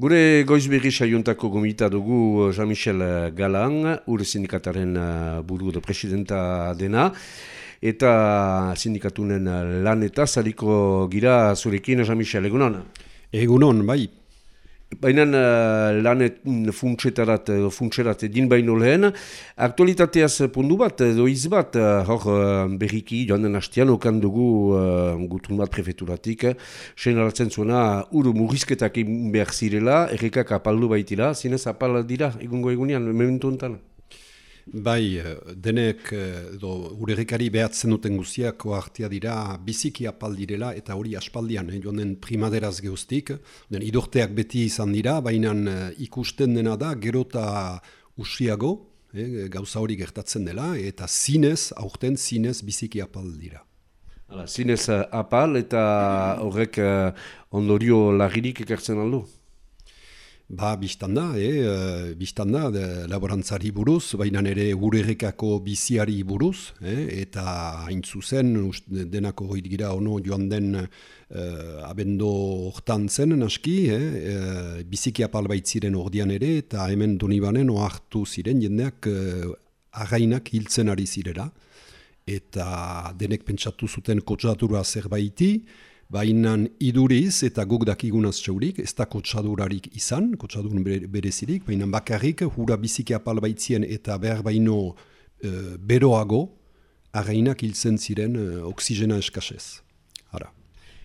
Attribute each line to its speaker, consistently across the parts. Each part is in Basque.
Speaker 1: Gure goizberri saiontako gomita dugu eh, Jean-Michel eh, Galan, ure sindikataren eh, buru da presidenta dena, eta sindikatunen lan eta zaliko gira zurekin Jean-Michel, egunon?
Speaker 2: Egunon, bai.
Speaker 1: Baina uh, lanet funtsetarat, funtserat din baino lehen, aktualitateaz pundu bat, doiz bat, uh, hor uh, berriki joan den hastian, okan dugu uh, gutun bat prefeturatik, sen alatzen zuena, ur murrizketak behar zirela, errekak apaldu baitila, zinez apal dira, egungo egunean, mementu?
Speaker 2: Bai, eh, denek eh, edo urerikari behatzen duten guztiak oartia dira biziki apaldirela eta hori aspaldian, eh, joan den primaderaz geuztik. Den idorteak beti izan dira, baina eh, ikusten dena da gerota usiago, eh, gauza hori gertatzen dela, eta zinez, aurten zinez biziki apaldira.
Speaker 1: Hala, zinez apal eta horrek ondorio lagirik ekartzen aldu?
Speaker 2: Ba, biztan da, eh? biztan da, laborantzari buruz, baina ere urerrekako biziari buruz, eh? eta hain zuzen, denako hori gira ono joan den uh, abendo hortan zen, naski, eh? uh, biziki apal baitziren ordian ere, eta hemen donibanen oartu ziren jendeak uh, againak hiltzen ari zirela, eta denek pentsatu zuten kotzatura zerbaiti, Baina iduriz eta guk dakigunaz txaurik, ez da kotsadurarik izan, kotsadur berezirik, baina bakarrik hura biziki apal baitzien eta behar baino e, beroago, arrainak hiltzen ziren e, oksigena eskasez. Hara.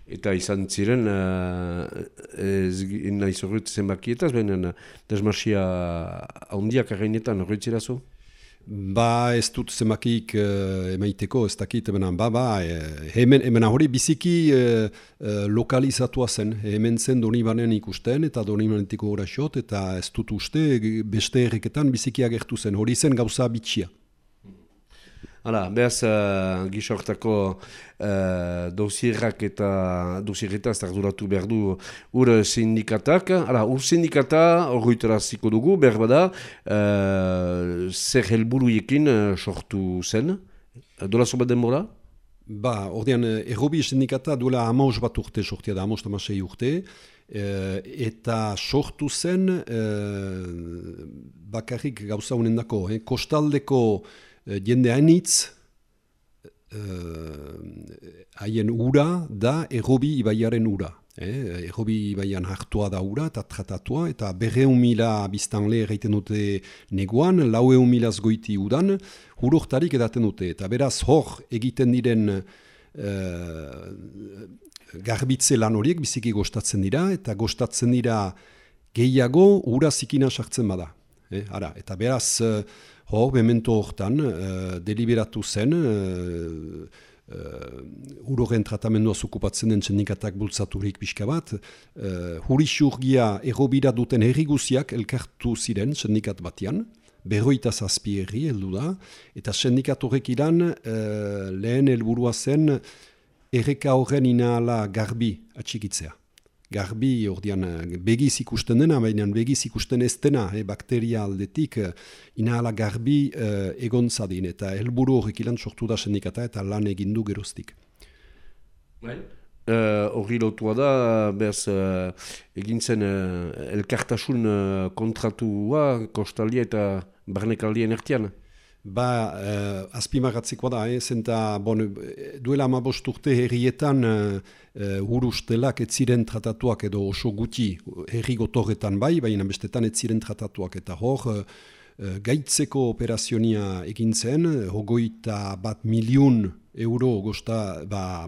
Speaker 1: Eta izan ziren, uh, ez nahi zorrut zenbakietaz, baina desmarsia ahondiak arrainetan horretzera zu?
Speaker 2: Ba ez dut zemakik uh, emaiteko, ez dakit, hemen, ba, ba, e, hemen, hemen hori biziki uh, lokalizatua zen, hemen zen doni banen ikusten eta doni banetiko gora xot, eta ez dut uste beste erreketan biziki agertu zen, hori zen gauza bitxia.
Speaker 1: Hala, behaz, uh, gisortako uh, dosierrak eta dosierreta arduratu behar du ur sindikatak. Hala, ur sindikata horretara ziko dugu, behar bada, uh, zer helburuekin uh, sortu zen. Dola sobat denbora?
Speaker 2: Ba, ordean, errobi sindikata duela amaus bat urte sortia da, amaus tamasei urte, eta sortu zen bakarrik gauza honen dako, eh? kostaldeko Eh, jende hainitz eh, haien ura da errobi ibaiaren ura. Eh, errobi ibaian hartua da ura eta tratatua eta berreun mila biztanle erraiten dute neguan, laueun mila zgoiti udan, huroktarik edaten dute. Eta beraz hor egiten diren uh, garbitze lan horiek biziki gostatzen dira eta gostatzen dira gehiago ura zikina sartzen bada. Eh, ara, eta beraz... Hor, memento hortan, uh, deliberatu zen, uh, uh, uroren tratamendua zukupatzen den txendikatak bultzaturik pixka bat, uh, huri xurgia errobira duten herriguziak elkartu ziren txendikat batian, berroita zazpi herri heldu da, eta txendikat horrek iran uh, lehen helburua zen erreka horren inahala garbi atxikitzea garbi, ordean, eh, begiz ikusten dena, baina begiz ikusten ez dena, eh, bakteria aldetik, eh, inahala garbi eh, egon zadin, eta helburu horrek ilan sortu da sendikata eta lan egindu geroztik.
Speaker 1: Bai. Uh, horri lotua da, behaz, uh, egin zen uh, elkartasun uh, kontratua kostaldia eta barnekaldien ertian?
Speaker 2: Ba, uh, azpimagatzikoa da, eh? zenta, bon, duela ama urte herrietan uh, uh, urustelak ez ziren tratatuak edo oso guti herri gotorretan bai, baina bestetan ez ziren tratatuak eta hor, uh, gaitzeko operazionia egin zen, hogoita bat miliun euro gosta, ba,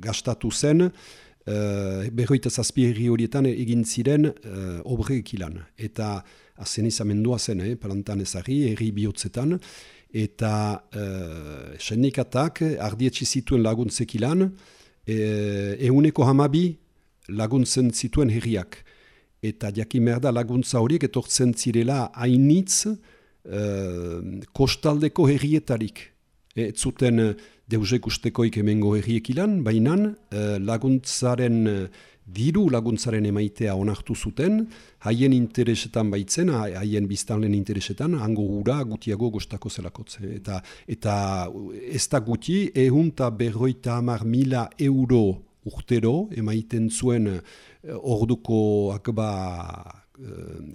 Speaker 2: gastatu zen, uh, berroita zazpi herri horietan egin ziren uh, obrek ilan. Eta azen izamendua zen, eh, palantan ezari, erri bihotzetan, eta uh, sendikatak ardietsi zituen laguntzek ilan, e, euneko hamabi laguntzen zituen herriak. Eta jakin merda laguntza horiek etortzen zirela hainitz uh, kostaldeko herrietarik. E, zuten deusek ustekoik emengo herriek ilan, baina laguntzaren diru laguntzaren emaitea onartu zuten, haien interesetan baitzen, haien biztanlen interesetan, hango gura gutiago gostako zelakotze. Eta, eta ez da guti, ehun eta berroita hamar mila euro urtero emaiten zuen orduko akba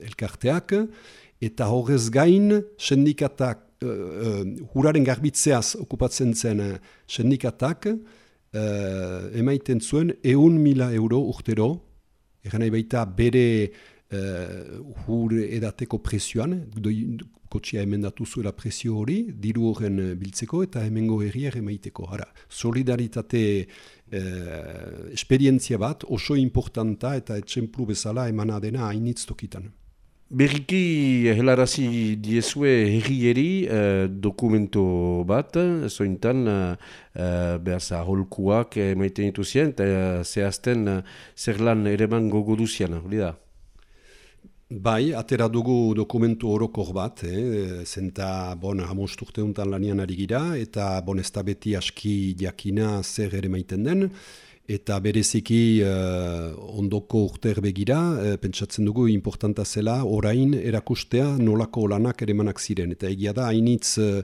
Speaker 2: elkarteak, eta horrez gain sendikatak, huraren garbitzeaz okupatzen zen sendikatak, emaiten zuen eun mila euro urtero, egan nahi baita bere hur edateko presioan, kotxia emendatu zuela presio hori, diru horren eh, biltzeko eta hemengo herriak emaiteko. Hara, solidaritate eh, esperientzia bat oso importanta eta etxemplu bezala emana dena hainitz tokitan.
Speaker 1: Berriki helarazi diezue herrieri eh, dokumento bat, zointan eh, eh behaz aholkuak emaiten dituzien, eta eh, zehazten eh, zer lan ere man gogo duzian, hori da?
Speaker 2: Bai, atera dugu dokumentu orokor bat, eh? zenta bon, hamosturte untan lanian ari gira, eta bon, ez beti aski jakina zer ere maiten den, eta bereziki uh, ondoko urter begira, uh, pentsatzen dugu importanta zela, orain erakustea nolako lanak ere manak ziren, eta egia da, hainitz uh,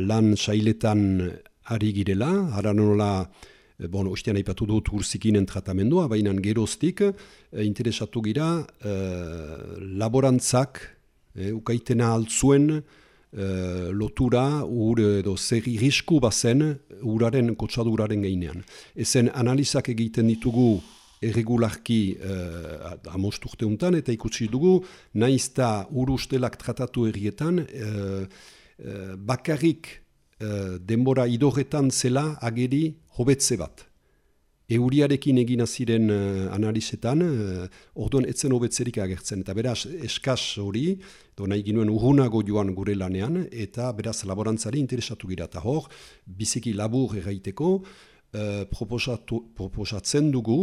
Speaker 2: lan sailetan ari girela, ara nola, Eh, bon, ostean aipatu dut urzikinen tratamendua, baina geroztik e, interesatu gira laborantzak e, ukaitena altzuen lotura ur edo zer irisku bazen uraren, kotsaduraren gainean. Ezen analizak egiten ditugu erregularki uh, amosturte untan, eta ikusi dugu, naizta ur ustelak tratatu errietan, uh, bakarrik denbora idorretan zela ageri hobetze bat. Euriarekin egina ziren uh, analizetan, uh, orduan etzen hobetzerik agertzen. Eta beraz, eskaz hori, do nahi ginuen urrunago joan gure lanean, eta beraz, laborantzari interesatu gira. Eta hor, biziki labur erraiteko, uh, proposatzen dugu,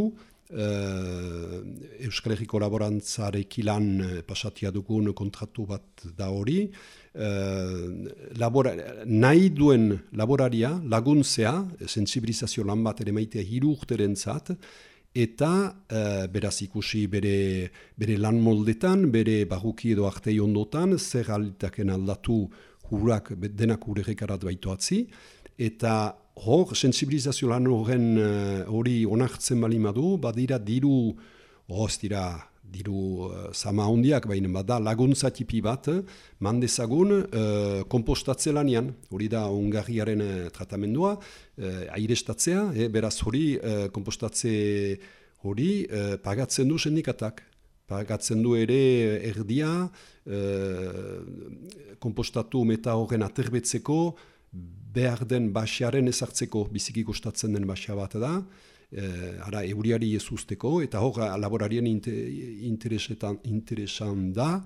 Speaker 2: uh, Euskal Herriko laborantzarekin lan pasatia dugun kontratu bat da hori, Uh, labora, nahi duen laboraria laguntzea, sensibilizazio lan bat ere maitea hiru urteren zat, eta uh, beraz ikusi bere, bere lan moldetan, bere barruki edo artei ondotan, zer aldatu hurak denak urerekarat baitoatzi, eta hor, sensibilizazio lan horren uh, hori onartzen bali madu, badira diru, oh, dira, diru uh, sama hondiak, baina bada laguntza tipi bat, mandezagun uh, kompostatze lanian, hori da ungarriaren uh, tratamendua, uh, airestatzea, eh, beraz hori uh, kompostatze hori uh, pagatzen du sendikatak. Pagatzen du ere erdia, uh, kompostatu meta horren aterbetzeko, behar den basiaren ezartzeko, biziki kostatzen den basia bat da, eh, ara euriari ez usteko, eta hor laborarien interesetan, interesan da,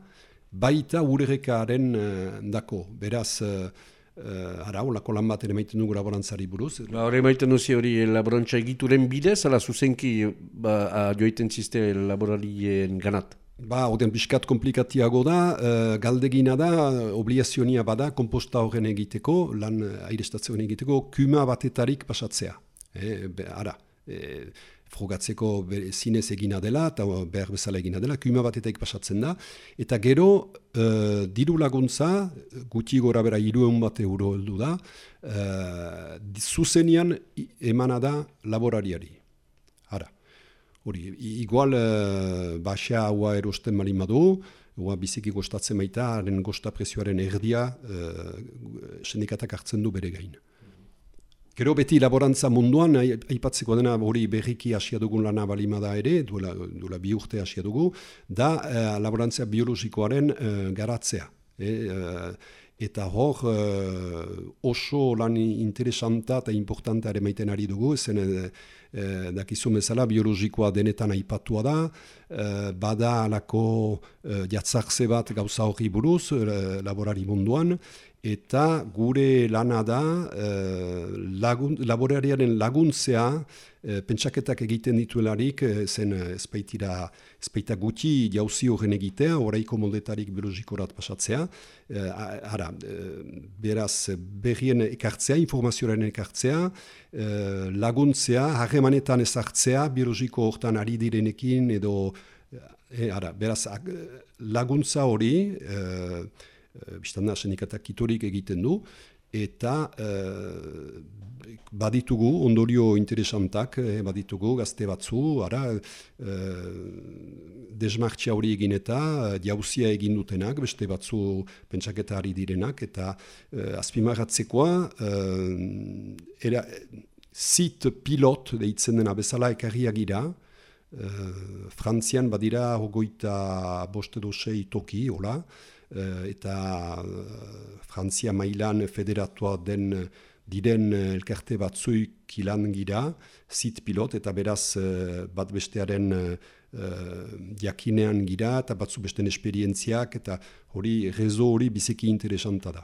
Speaker 2: baita uregekaren eh, dako. Beraz, eh ara, olako lan bat ere maiten dugu laborantzari buruz.
Speaker 1: Ba, hori maiten duzi hori laborantza egituren bidez, ala zuzenki ba, joiten ziste laborarien ganat?
Speaker 2: Ba, oden biskat komplikatiago da, uh, galdegina da, obligazionia bada, komposta horren egiteko, lan airestatzen egiteko, kuma batetarik pasatzea. Eh, ara, e, frogatzeko zinez egina dela eta behar bezala egina dela, kuma batetak pasatzen da. Eta gero, e, diru laguntza, guti gora bera iruen bat euro heldu da, e, zuzenian emana da laborariari. Hori, igual e, baxa haua erosten malin madu, Oa biziki gostatzen maita, haren gosta presioaren erdia, e, sendikatak hartzen du bere gain. Gero beti laborantza munduan, aipatzeko dena hori berriki hasia dugun lana balimada ere, duela, duela bi urte hasia dugu, da eh, laborantza biologikoaren eh, garatzea. Eh, eta hor oso lan interesanta eta importanta ere maiten ari dugu, zen e, dakizu bezala biologikoa denetan aipatua da, bada alako e, bat gauza hori buruz laborari munduan, eta gure lana da e, lagun, laborariaren laguntzea e, pentsaketak egiten dituelarik e, zen ezpaitira ezpaita gutxi jauzi horren egitea, oraiko moldetarik biologikorat pasatzea. Ara, beraz berrien ekartzea, informazioaren ekartzea, laguntzea, harremanetan ezartzea, biologiko hortan ari direnekin edo e, ara, beraz laguntza hori, e, Eh, biztan da, sendikatak kitorik egiten du, eta baditugu ondorio interesantak, eh, baditugu gazte batzu, ara, eh, desmartxia hori egin eta diauzia egin dutenak, beste batzu pentsaketa ari direnak, eta eh, azpimarratzekoa, eh, era, zit pilot deitzen dena bezala ekarriak gira, eh, Frantzian badira hogoita boste dosei toki, hola, eh, eta eh, Frantzia mailan federatua den diren eh, elkarte batzuik ilan gira, zit pilot, eta beraz eh, bat bestearen diakinean gira, eta batzu besten esperientziak, eta hori rezo hori bizeki interesanta da.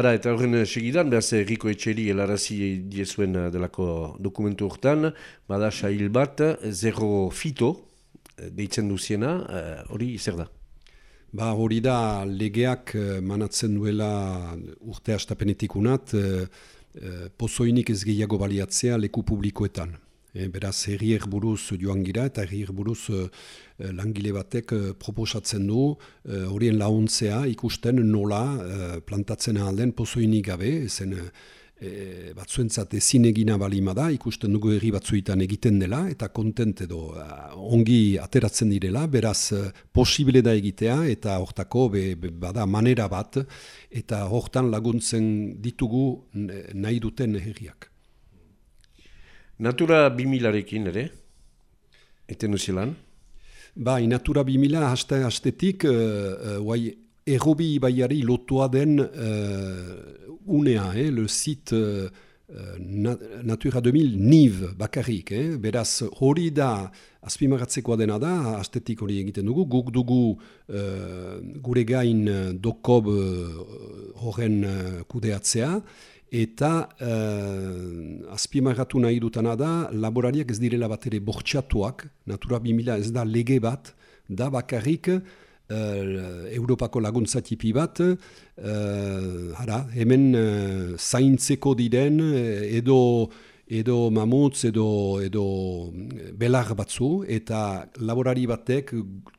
Speaker 1: Hara, eta horren segidan, behaz Riko Etxeri helarazi diezuen delako dokumentu hortan, bada sail bat, zero fito, deitzen duziena, hori zer da?
Speaker 2: Ba, hori da legeak eh, manatzen duela urte astapenetik unat, e, pozoinik ez gehiago baliatzea leku publikoetan. E, beraz, herrier buruz joan gira eta herrier buruz langile batek proposatzen du horien launtzea ikusten nola plantatzen alden pozoinik gabe, zen e, batzuentzat ezin egina balima da, ikusten dugu herri batzuetan egiten dela, eta kontent edo ongi ateratzen direla, beraz uh, posible da egitea, eta hortako be, bada manera bat, eta hortan laguntzen ditugu nahi duten herriak.
Speaker 1: Natura 2000-arekin ere, eten duzilan?
Speaker 2: Bai, Natura 2000 haste, hastetik, uh, uh, errobi baiari lotua den unea, eh, le site uh, Natura 2000 NIV bakarrik, eh? beraz hori da azpimaratzekoa dena da, astetik hori egiten dugu, guk dugu uh, gure gain dokob uh, horren uh, kudeatzea, eta uh, azpimaratu nahi dutana da, laborariak ez direla bat ere bortxatuak, Natura 2000 ez da lege bat, da bakarrik, uh, Europako laguntza tipi bat, uh, hara, hemen uh, zaintzeko diren edo edo mamutz edo, edo belar batzu, eta laborari batek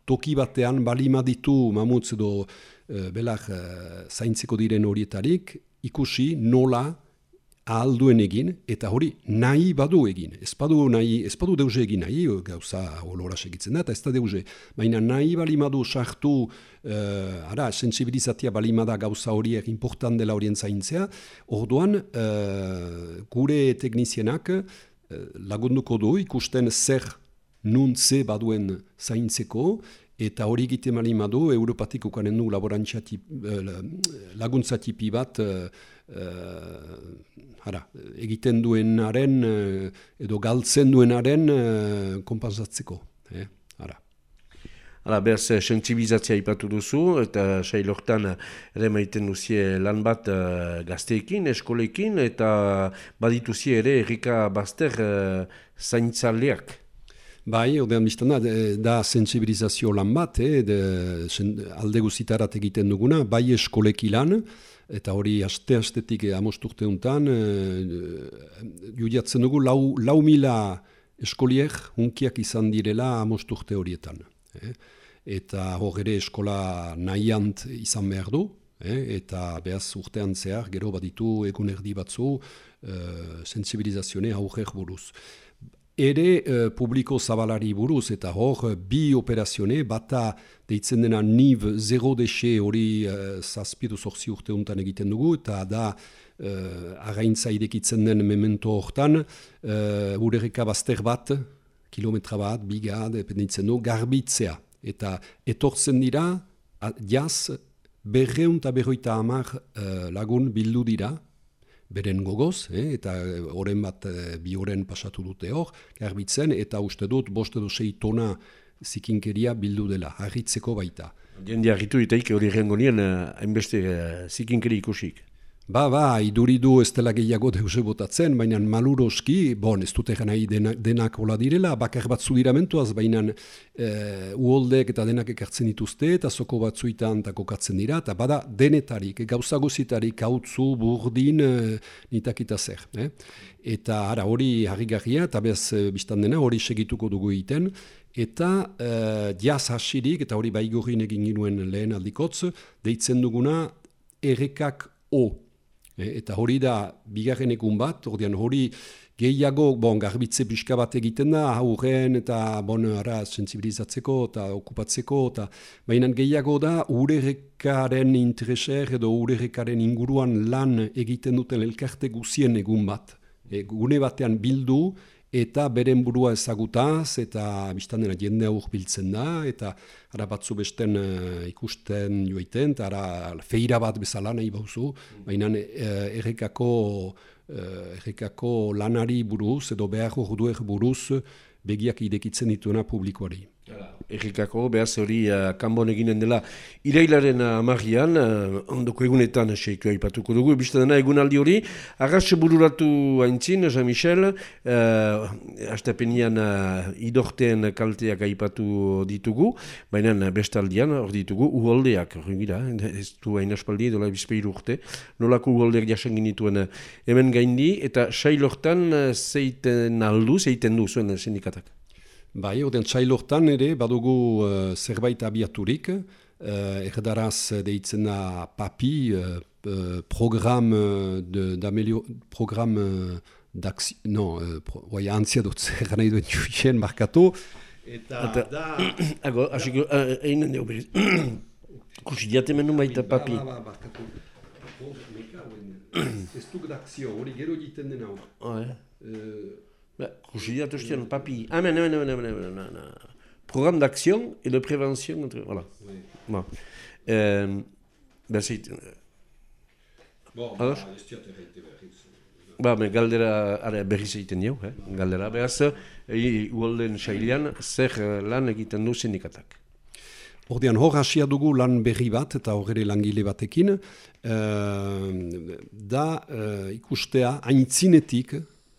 Speaker 2: toki batean balima ditu mamutz edo uh, belar uh, zaintzeko diren horietarik, ikusi nola ahalduen egin, eta hori nahi badu egin. Ez badu, nahi, ez badu deuze egin nahi, gauza holora segitzen da, eta ez da deuze. Baina nahi balimadu sartu, uh, ara, sensibilizatia balimada gauza horiek important dela horien zaintzea, orduan uh, gure teknizienak uh, lagunduko du ikusten zer nun ze baduen zaintzeko, eta hori egite mali madu, Europatik ukanen du laguntza tipi bat, hara, egiten duenaren eh, edo galtzen duenaren uh, konpensatzeko. Eh? Hara.
Speaker 1: Hala, behaz, eh, sensibilizatzia ipatu duzu, eta sailortan ere maiten duzie lan bat uh, gazteekin, eskolekin, eta badituzie ere errika bazter uh, zaintzaleak.
Speaker 2: Bai, odean biztana, da sensibilizazio lan bat, eh, de, alde guzitarat egiten duguna, bai eskoleki lan, eta hori aste-astetik eh, amosturte honetan, eh, judiatzen dugu lau, lau mila eskoliek hunkiak izan direla amosturte horietan. Eh? Eta hor ere eskola nahiant izan behar du, eh? eta behaz urtean zehar, gero baditu egun erdi batzu, eh, sensibilizazione aurrer buruz ere uh, publiko zabalari buruz eta hor bi operazione bata deitzen dena NIV 0 dexe hori uh, zazpidu zorzi urte untan egiten dugu eta da uh, againtza idekitzen den memento hortan uh, urerika bazter bat, kilometra bat, biga, dependitzen du, garbitzea. Eta etortzen dira jaz berreun eta berroita amar lagun bildu dira beren gogoz, eh, eta oren bat eh, bi oren pasatu dute hor, garbitzen, eta uste dut, boste edo sei tona zikinkeria bildu dela, harritzeko baita.
Speaker 1: Jende harritu itaik hori rengo nien, eh, hainbeste zikinkeri ikusik.
Speaker 2: Ba, ba, iduridu ez dela gehiago deuse botatzen, baina maluroski, bon, ez dute nahi denak, hola direla, bakar bat zudiramentuaz, baina e, uholdek eta denak ekartzen dituzte, eta zoko batzuitan eta kokatzen dira, eta bada denetarik, gauza guzitarik, hautzu, burdin, e, nitakita zer. Eh? Eta ara, hori harrigarria, eta bez e, biztan dena, hori segituko dugu egiten, eta e, jaz hasirik, eta hori baigurrin egin ginuen lehen aldikotz, deitzen duguna, errekak o eta hori da, bigarren egun bat, ordean hori gehiago, bon, garbitze pixka bat egiten da, aurren eta bon, ara, sensibilizatzeko eta okupatzeko, eta baina gehiago da, urerrekaren intereser edo urerrekaren inguruan lan egiten duten elkarte guzien egun bat. E, gune batean bildu, eta beren burua ezagutaz, eta biztan dena jende aur biltzen da, eta ara batzu besten uh, ikusten joiten, eta ara feira bat bezala nahi bauzu, baina uh, errekako uh, errekako lanari buruz edo behar orduer buruz begiak idekitzen dituena publikoari.
Speaker 1: Erikako, behaz hori uh, kanbon eginen dela irailaren amagian, uh, ondoko egunetan seiko aipatuko dugu, ebizte dena egunaldi hori, agas bururatu haintzin, Jean-Michel, uh, astapenian uh, idorteen kalteak aipatu ditugu, baina bestaldian hor ditugu uholdeak, gira, ez du hain aspaldi edo bizpeiru urte, nolako uholdeak jasen ginituen hemen gaindi, eta sailortan zeiten aldu, zeiten du zuen sindikatak.
Speaker 2: Bai, oden txailortan ere, badugu uh, zerbait abiaturik, uh, erdaraz deitzen da papi, uh, uh, program d'amelio, d'axi, no, uh, pro, oi, antzia dut zer nahi duen juixen markatu,
Speaker 1: eta da... Ago, asiko, egin nende oberiz. Kusi, diate menu baita papi. Ba, ba, markatu.
Speaker 2: Ez duk d'akzio, hori gero egiten den hau.
Speaker 1: Eh. Kusi un papi. Ah, mais non, non, non, non, non, non. Programme d'action et de prévention. Voilà. Oui. Bon. Euh, ben, c'est... Bon, ba, Ba, me galdera ara berriz egiten dio, eh? galdera behaz, uolden sailean, zer eh, lan egiten du sindikatak.
Speaker 2: Ordean, hor hasia dugu lan berri bat, eta horre langile batekin, uh, da uh, ikustea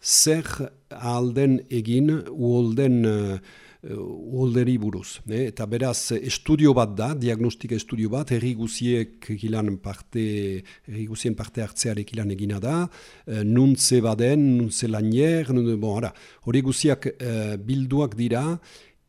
Speaker 2: zer alden egin uolden uh, uolderi buruz. Ne? Eta beraz, estudio bat da, diagnostika estudio bat, herri guziek gilan parte, herri guzien parte hartzearek gilan egina da, uh, nuntze baden, nuntze lanier, bon, hori guziak uh, bilduak dira,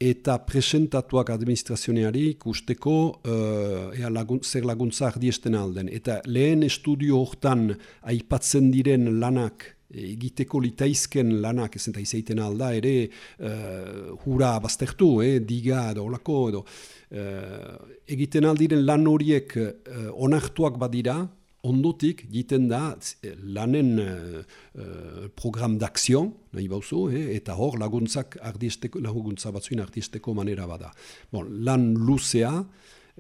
Speaker 2: eta presentatuak administrazioneari ikusteko uh, ea lagun, zer laguntza ardiesten alden. Eta lehen estudio hortan aipatzen diren lanak egiteko litaizken lanak ez eta izaiten alda ere uh, hura baztertu, eh, diga edo olako edo uh, egiten aldiren lan horiek uh, onartuak badira, ondotik egiten da lanen uh, program d'akzion, nahi bauzu, eh, eta hor laguntzak ardiesteko, laguntza batzuin ardiesteko manera bada. Bon, lan luzea,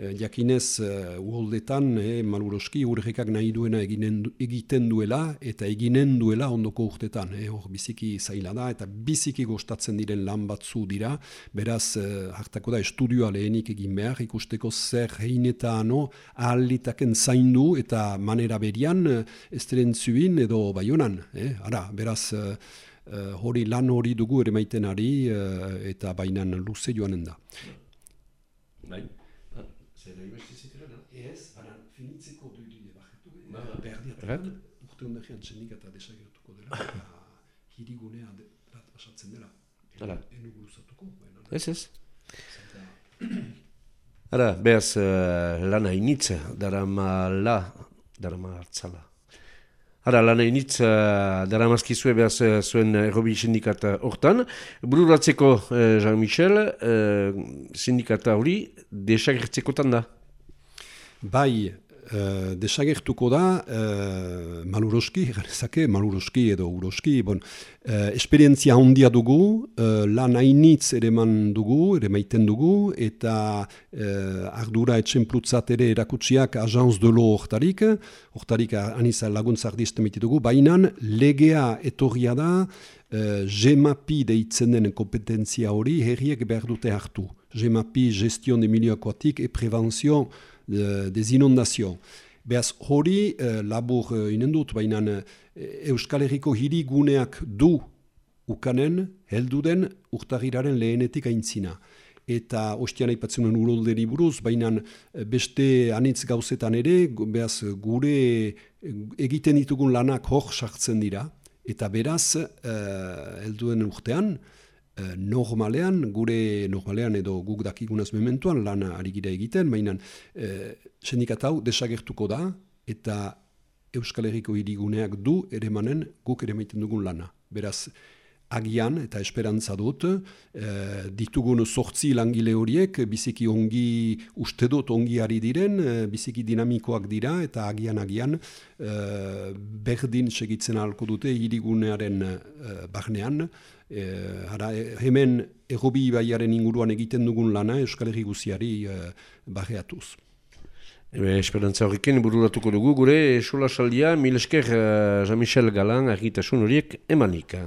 Speaker 2: Eh, jakinez uh, uholdetan eh, maluroski urrekak nahi duena eginen, egiten duela eta eginen duela ondoko urtetan. Eh, hor biziki zaila da eta biziki gostatzen diren lan batzu dira. Beraz, uh, hartako da estudioa lehenik egin behar ikusteko zer hein eta ano ahalitaken zaindu eta manera berian uh, esteren zuin edo baionan. Eh? Ara, beraz, uh, hori lan hori dugu ere maiten ari uh, eta bainan luze joanen da.
Speaker 1: Bai.
Speaker 2: Zer da ibesti zitera, no? Ez, baina finitzeko duidu ide bajetu, ba, berdiat, urte hondakian txenik eta desagertuko dela, eta hirigunea bat basatzen dela. Hala. Enu guruzatuko.
Speaker 1: Ez, ez. Ara, behaz, uh, lana initz, darama la, darama hartzala. Ara, lan hainitz, uh, dara mazkizue behaz uh, zuen errobi sindikata hortan. Bururatzeko, uh, Jean-Michel, uh, sindikata hori desagertzekotan da?
Speaker 2: Bai, Uh, desagertuko da, uh, maluroski, ganezake, maluroski edo uroski, bon, uh, esperientzia handia dugu, uh, lan hainitz ere man dugu, ere maiten dugu, eta uh, ardura etxemplutzat ere erakutsiak ajanz dolo hortarik, hortarik aniza laguntza ardizte dugu, baina legea etorria da, uh, gemapi deitzen den kompetentzia hori herriek behar dute hartu. Gemapi, gestion de milieu aquatik e prevenzion des inondazion. Beaz hori uh, labur uh, inen dut, baina uh, Euskal Herriko hiri guneak du ukanen, heldu den urtagiraren lehenetik aintzina. Eta ostian aipatzen urolderi buruz, baina beste anitz gauzetan ere, beaz gure egiten ditugun lanak hor sartzen dira. Eta beraz, uh, helduen urtean, Eh, normalean, gure normalean edo guk dakigunaz mementuan lan ari gira egiten, baina e, sindikata hau desagertuko da eta Euskal Herriko hiriguneak du ere manen guk ere dugun lana. Beraz, agian eta esperantza dut, e, ditugun sortzi langile horiek biziki ongi uste dut ongi ari diren, e, biziki dinamikoak dira eta agian-agian e, berdin segitzen ahalko dute hirigunearen e, barnean. E, hara, hemen errobi baiaren inguruan egiten dugun lana Euskal Herri guziari e, barreatuz.
Speaker 1: Ebe, esperantza horrekin bururatuko dugu gure esola saldia, mil esker uh, Jean-Michel Galan argitasun horiek emanika.